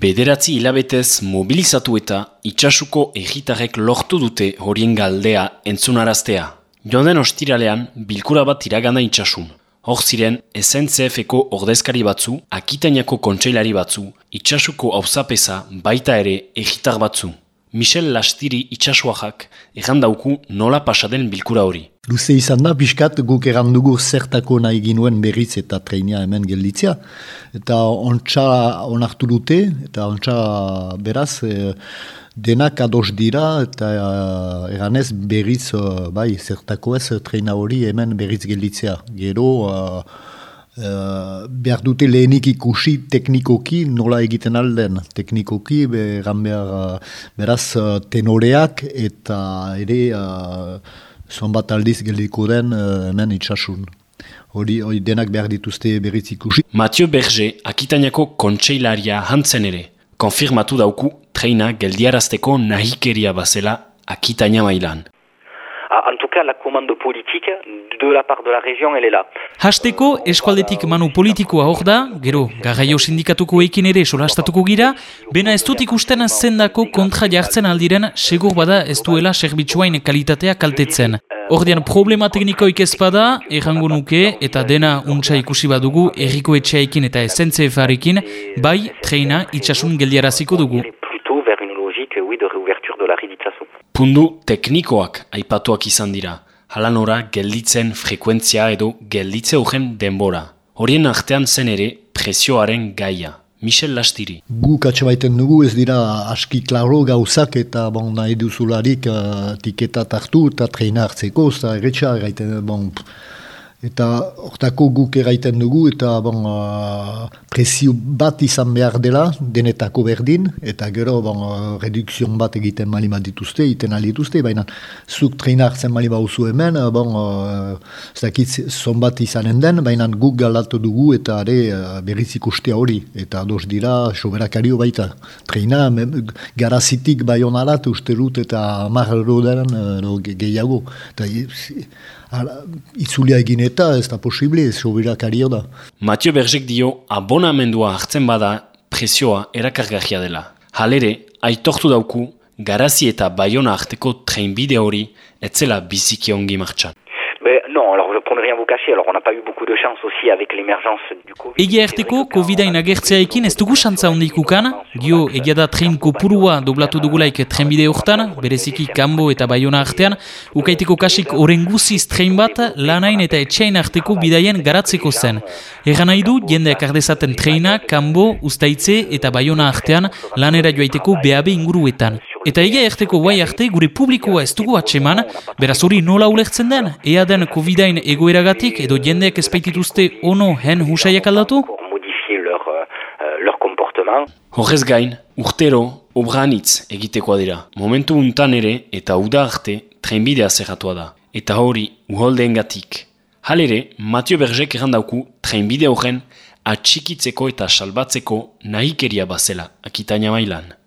Bederatzi hilabetez mobilizatu eta itxasuko egitarrek lortu dute horien galdea entzunaraztea. Joan den ostiralean, bilkura bat iragana itxasun. Hor ziren, SNCF-eko ordezkari batzu, akitainako kontseilari batzu, itxasuko hauzapeza baita ere egitar batzu. Michel Lastiri itxasuajak egandauku nola pasaden bilkura hori. Luze izan da, pixkat guk errandugu zertako nahi ginuen berriz eta treinia hemen gelditzea. Eta ontsa onartu dute, eta ontsa beraz, e, denak ados dira, eta e, eranez berriz, e, bai, zertako ez treina hori hemen berriz gelditzea. Gero, Uh, behar dute lehenik ikusi teknikoki nola egiten alden. Teknikoki beran behar, beraz tenoreak eta ere zon bat aldiz geldiko den uh, hemen itxasun. Hori, hori denak behar dituzte berriz ikusi. Mathieu Berger, akitainako kontseilaria hantzen ere, konfirmatu dauku treina geldiarazteko nahikeria bazela akitaina mailan. Ah, en tout cas, la commande politique de la part de la région, elle est là. Hasteko, eskualdetik manu politikoa hor da, gero, garraio sindikatuko ekin ere solastatuko gira, bena ez dut ikusten zendako kontra jartzen aldiren, segur bada ez duela serbitzuain kalitatea kaltetzen. Ordean problema teknikoik ez bada, errango nuke, eta dena untsa ikusi badugu, erriko etxeaikin eta SNCF-arekin, bai, treina itxasun geldiaraziko dugu. Réouverture de la riditzasun. Pundu teknikoak aipatuak izan dira. Halanora gelditzen frekuentzia edo gelditze horren denbora. Horien artean zen ere presioaren gaia. Michel Lastiri. Gu katxe baiten dugu ez dira aski klaro gauzak eta bon, nahi duzularik uh, tiketa tartu eta treina hartzeko, eta erretxa gaiten, bon, Eta hortako guk eraiten dugu eta bon, uh, presio bat izan behar dela denetako berdin eta gero bon, uh, redukzion bat egiten mali bat dituzte, iten dituzte, baina zuk treina hartzen mali bauzu hemen, bon, uh, zon bat izanen den, baina guk galatu dugu eta are uh, berriz ikustea hori. Eta dos dira, soberakario baita. Treina garazitik bai honarat uste dut eta marra rodean uh, gehiago. Eta, itzulia egin eta ez da posible, ez sobirakario da. Matio Berzek dio abonamendua hartzen bada presioa erakargarria dela. Halere, aitortu dauku, garazi eta baiona arteko treinbide hori etzela biziki ongi martxan. Egia erteko, COVID-ain agertzeaekin ez dugu xantza hondikukan, gio egia da tren kopurua doblatu dugulaik trenbide hortan, bereziki kanbo eta baiona artean, ukaiteko kasik oren guziz tren bat lanain eta etxain arteko bidaien garatzeko zen. Egan nahi du, jendeak ardezaten treina, kanbo, ustaitze eta baiona artean lanera joaiteko BAB inguruetan. Eta egia erteko guai arte gure publikoa ez dugu atseman, beraz hori nola ulertzen den, ea den COVID-ain egoeragatik edo jendeak ezpaitituzte ono hen husaiak aldatu? Horrez gain, urtero, obranitz egitekoa dira. Momentu untan ere eta uda arte trenbidea zerratua da. Eta hori uholdeen gatik. Halere, Matio Berzek errandauku trenbide horren atxikitzeko eta salbatzeko nahikeria bazela, akitaina mailan.